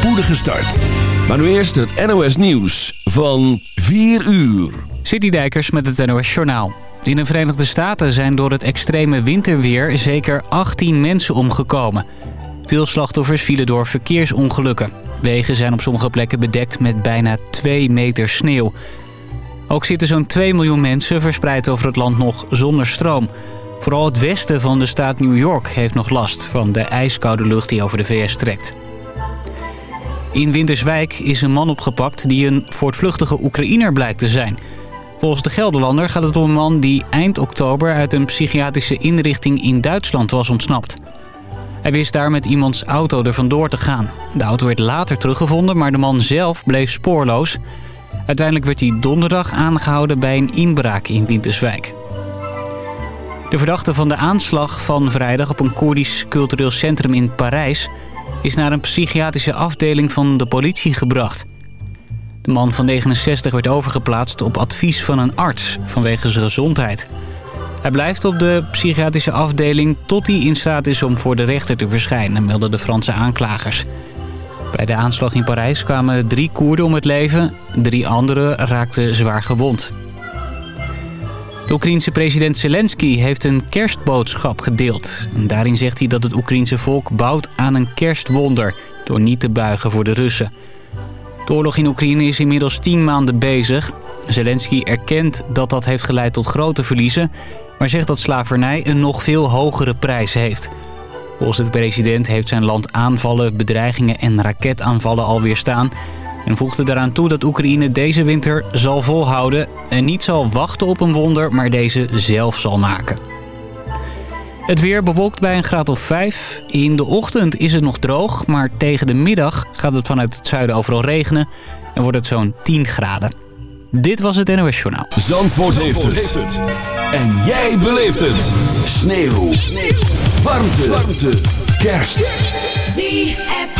spoedige start. Maar nu eerst het NOS Nieuws van 4 uur. Citydijkers met het NOS Journaal. In de Verenigde Staten zijn door het extreme winterweer zeker 18 mensen omgekomen. Veel slachtoffers vielen door verkeersongelukken. Wegen zijn op sommige plekken bedekt met bijna 2 meter sneeuw. Ook zitten zo'n 2 miljoen mensen verspreid over het land nog zonder stroom. Vooral het westen van de staat New York heeft nog last van de ijskoude lucht die over de VS trekt. In Winterswijk is een man opgepakt die een voortvluchtige Oekraïner blijkt te zijn. Volgens de Gelderlander gaat het om een man die eind oktober uit een psychiatrische inrichting in Duitsland was ontsnapt. Hij wist daar met iemands auto er vandoor te gaan. De auto werd later teruggevonden, maar de man zelf bleef spoorloos. Uiteindelijk werd hij donderdag aangehouden bij een inbraak in Winterswijk. De verdachte van de aanslag van vrijdag op een Koerdisch cultureel centrum in Parijs... is naar een psychiatrische afdeling van de politie gebracht. De man van 69 werd overgeplaatst op advies van een arts vanwege zijn gezondheid. Hij blijft op de psychiatrische afdeling tot hij in staat is om voor de rechter te verschijnen, melden de Franse aanklagers. Bij de aanslag in Parijs kwamen drie Koerden om het leven, drie anderen raakten zwaar gewond. De Oekraïense president Zelensky heeft een kerstboodschap gedeeld. Daarin zegt hij dat het Oekraïense volk bouwt aan een kerstwonder... door niet te buigen voor de Russen. De oorlog in Oekraïne is inmiddels tien maanden bezig. Zelensky erkent dat dat heeft geleid tot grote verliezen... maar zegt dat slavernij een nog veel hogere prijs heeft. Volgens de president heeft zijn land aanvallen, bedreigingen en raketaanvallen alweer staan... En voegde daaraan toe dat Oekraïne deze winter zal volhouden... en niet zal wachten op een wonder, maar deze zelf zal maken. Het weer bewolkt bij een graad of 5. In de ochtend is het nog droog, maar tegen de middag gaat het vanuit het zuiden overal regenen... en wordt het zo'n 10 graden. Dit was het NOS Journaal. Zandvoort, heeft, het. En jij beleeft het. Sneeuw. Sneeuw. Warmte. Warmte. Kerst. ZFM.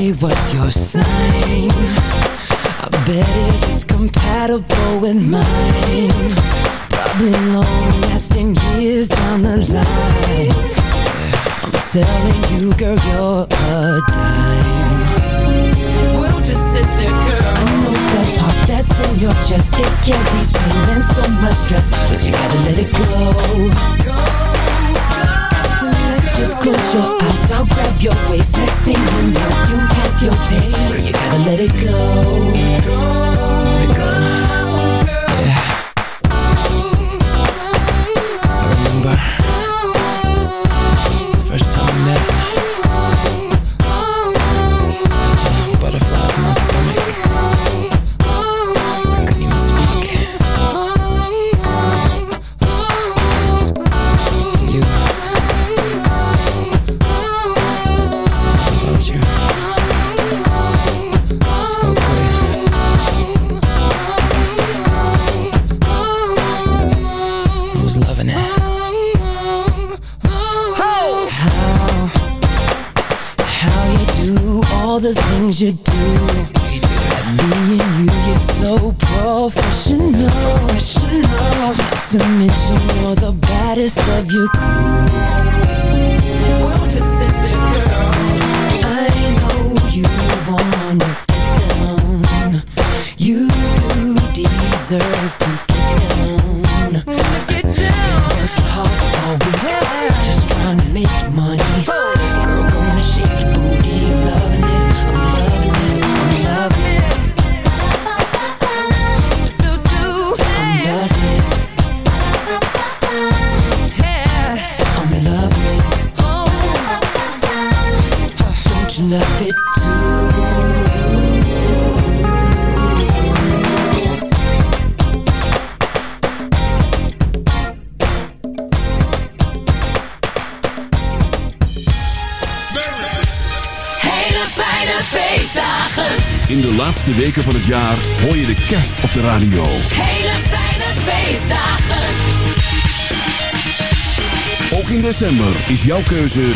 What's your sign? I bet it is compatible with mine. Probably long-lasting years down the line. I'm telling you, girl, you're a dime. We'll just sit there, girl. I know that pop that's in your chest It carries pain and so much stress But you gotta let it go, go. Just close your eyes, I'll grab your waist. Next thing you know, you have your pace. You gotta let it go. Let it go. In de laatste weken van het jaar hoor je de kerst op de radio. Hele fijne feestdagen. Ook in december is jouw keuze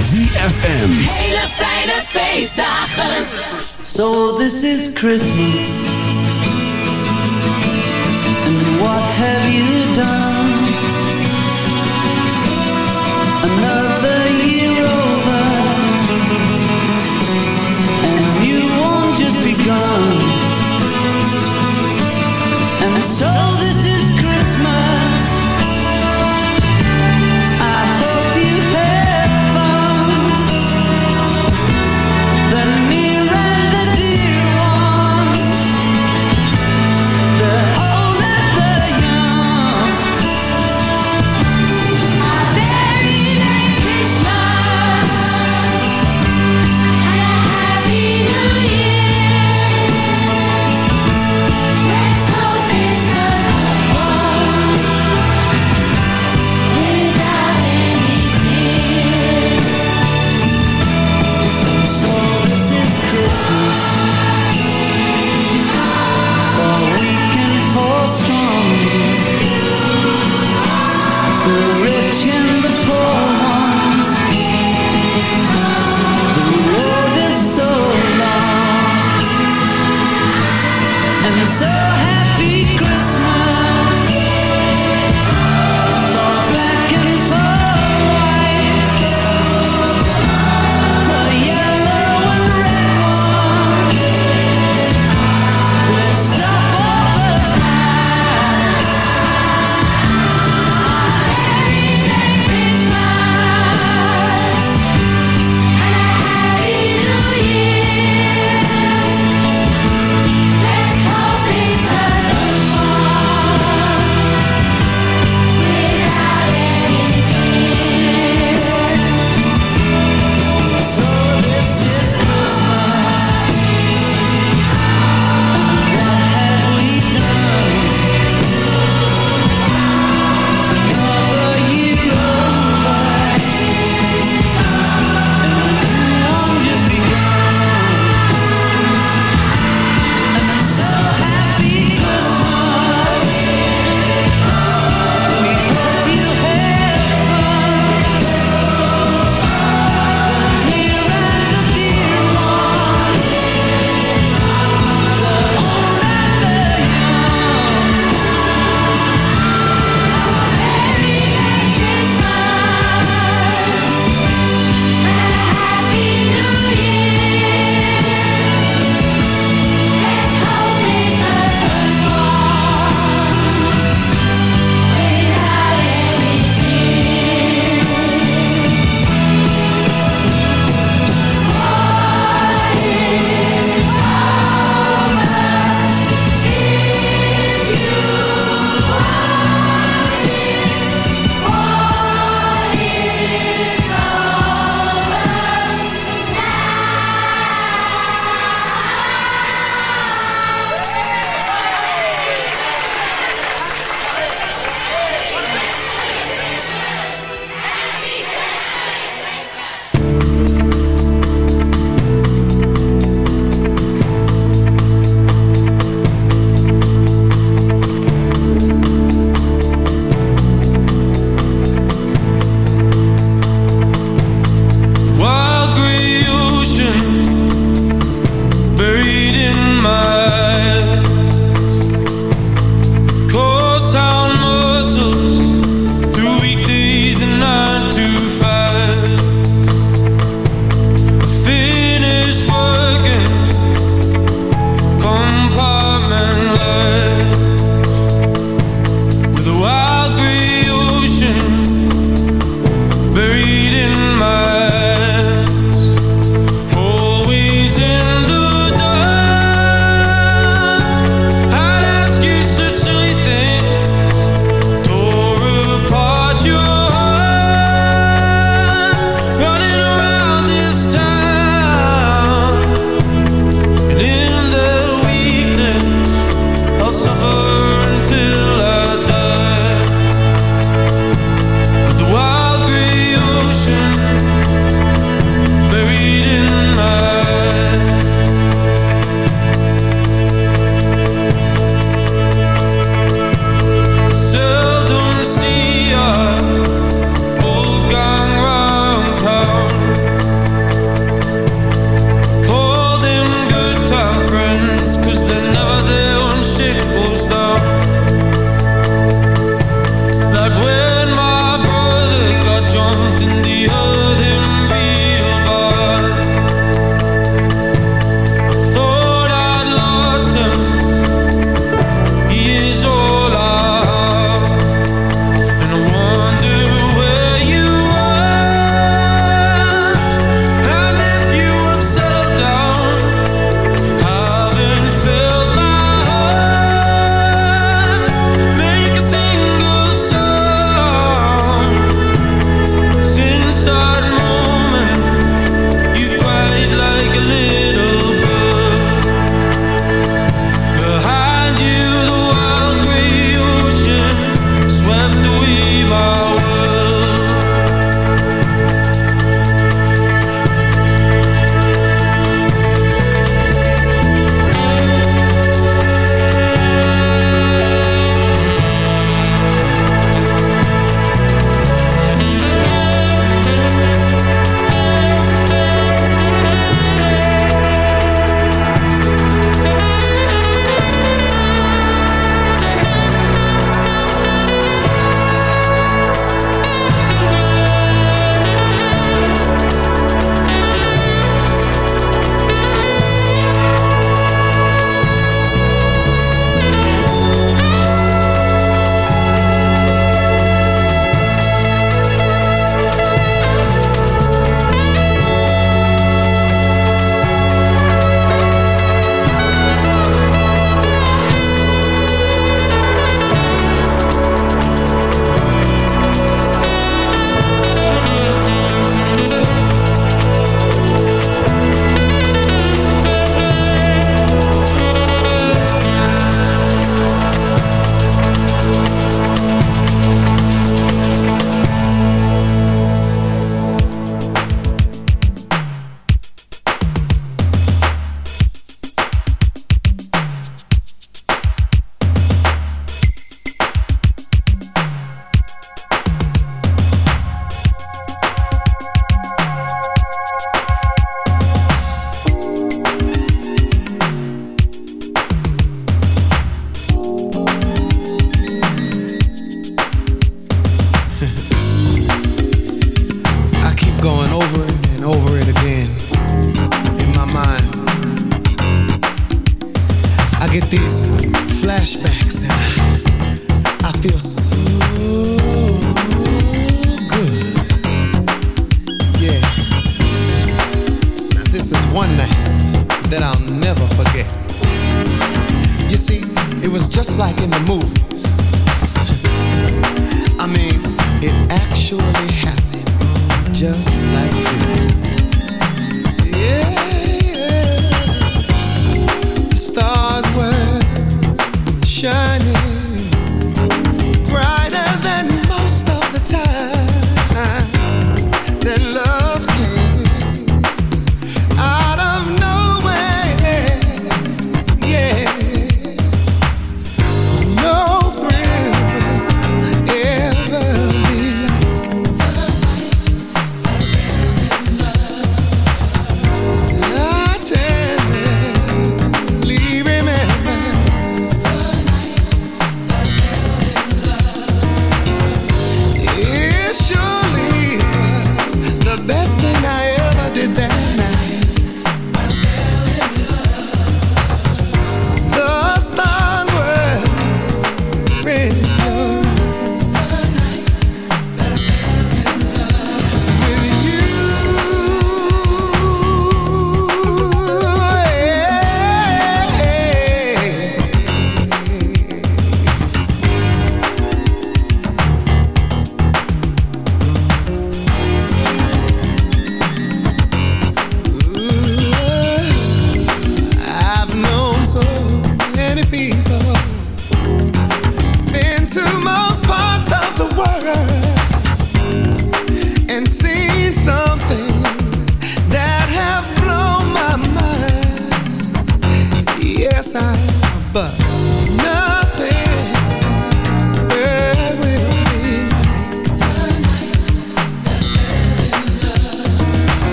ZFM. Hele fijne feestdagen. So this is Christmas. And what have you So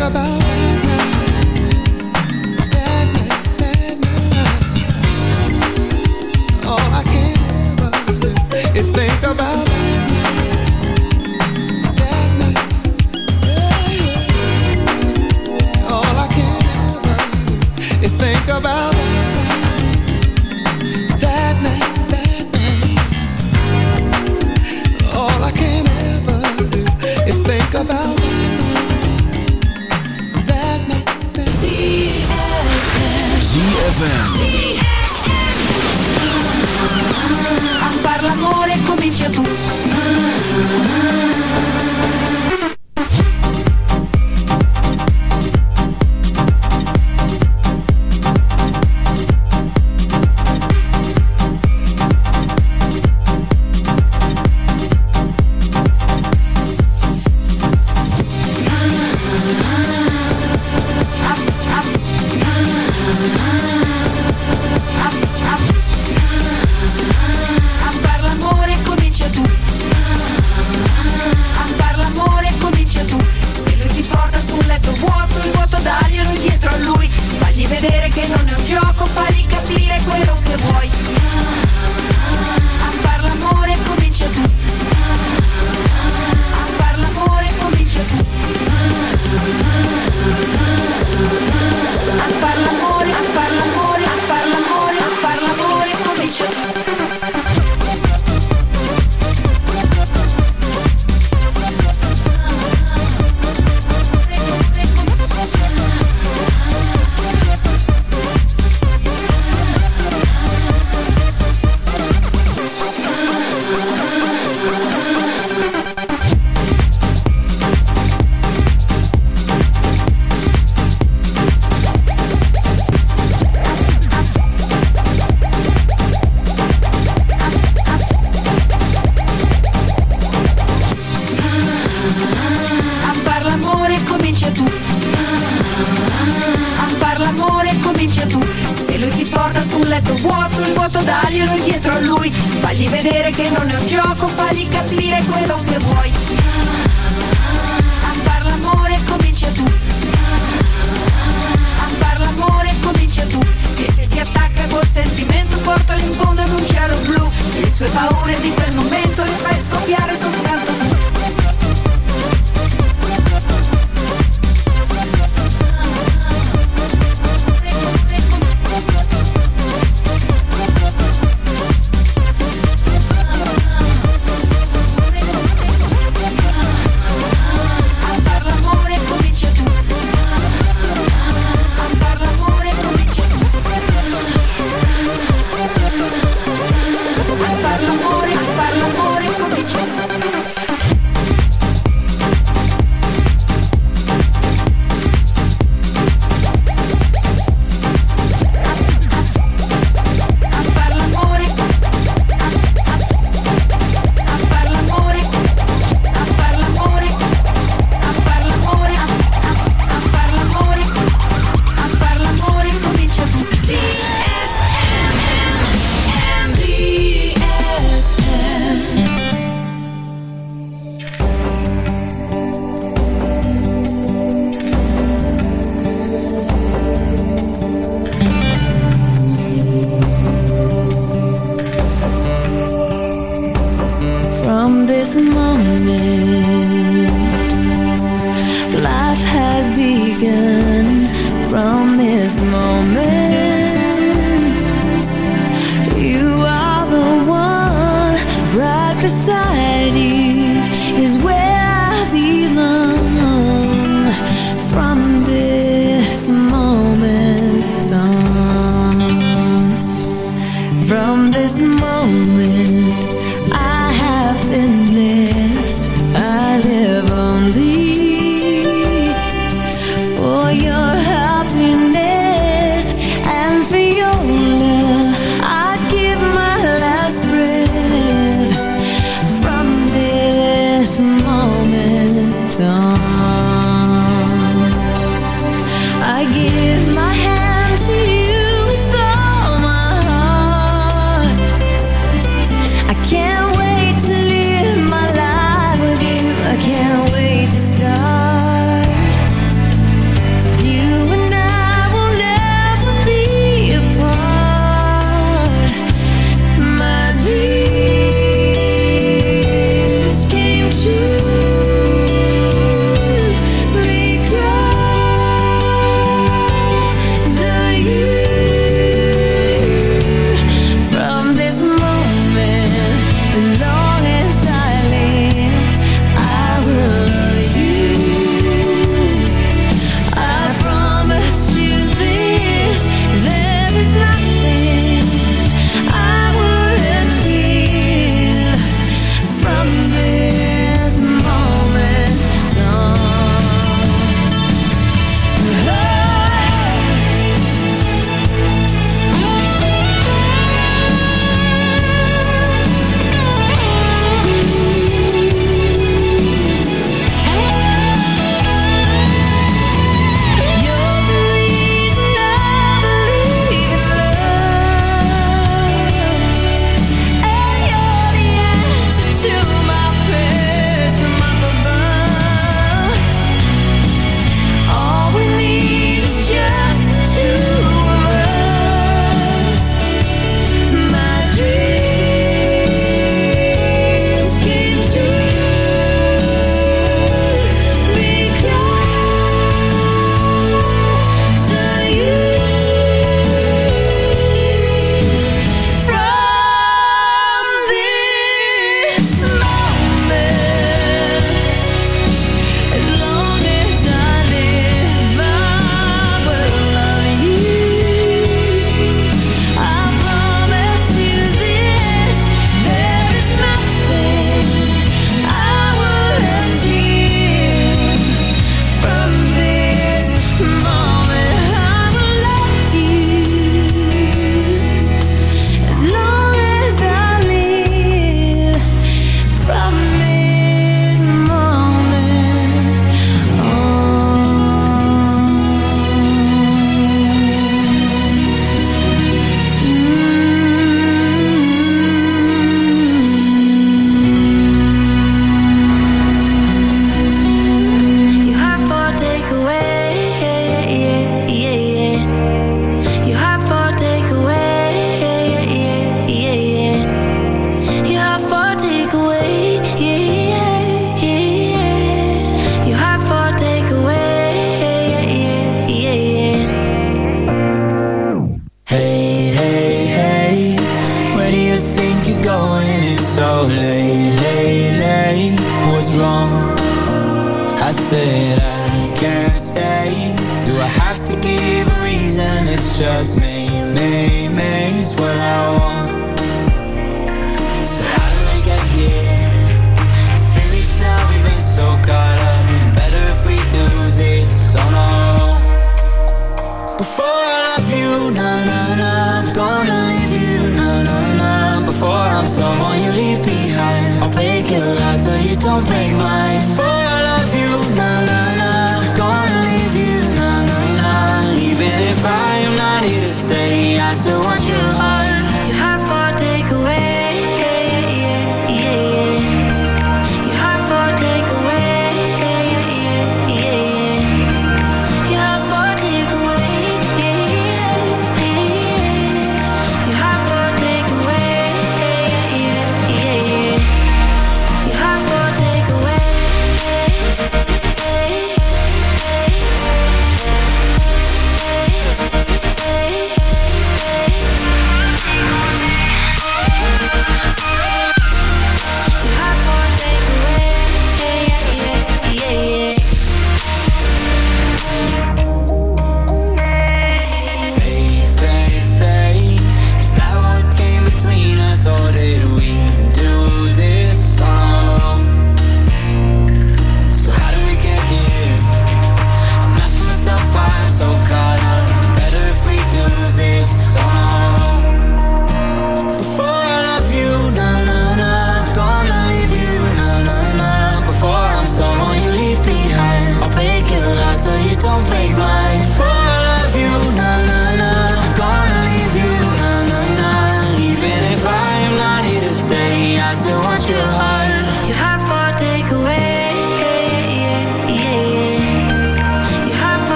about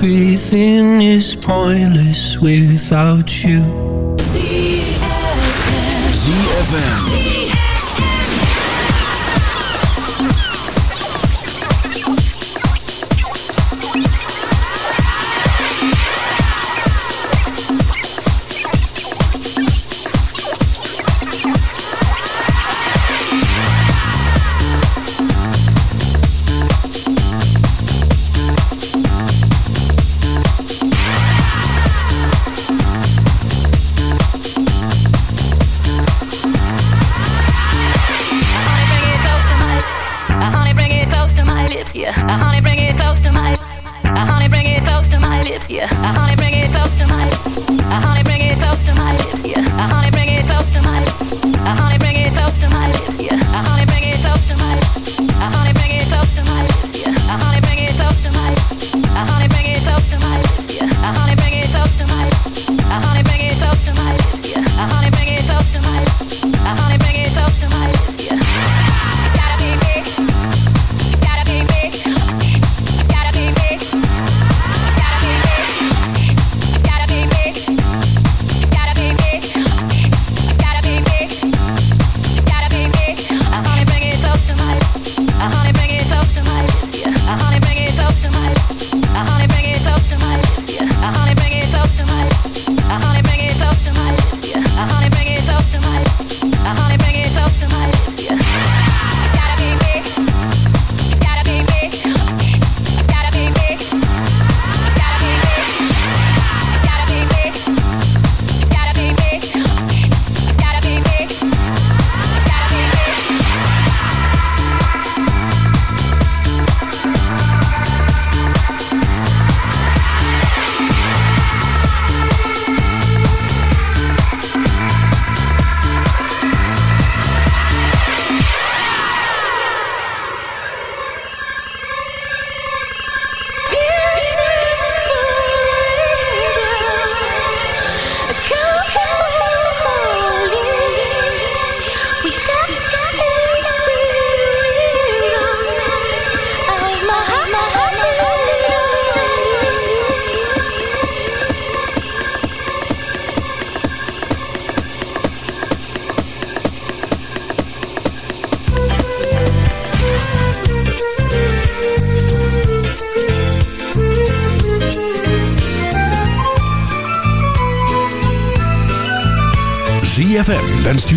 Everything is pointless without you. ZFM